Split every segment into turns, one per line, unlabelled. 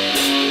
Música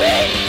Red!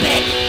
bitch!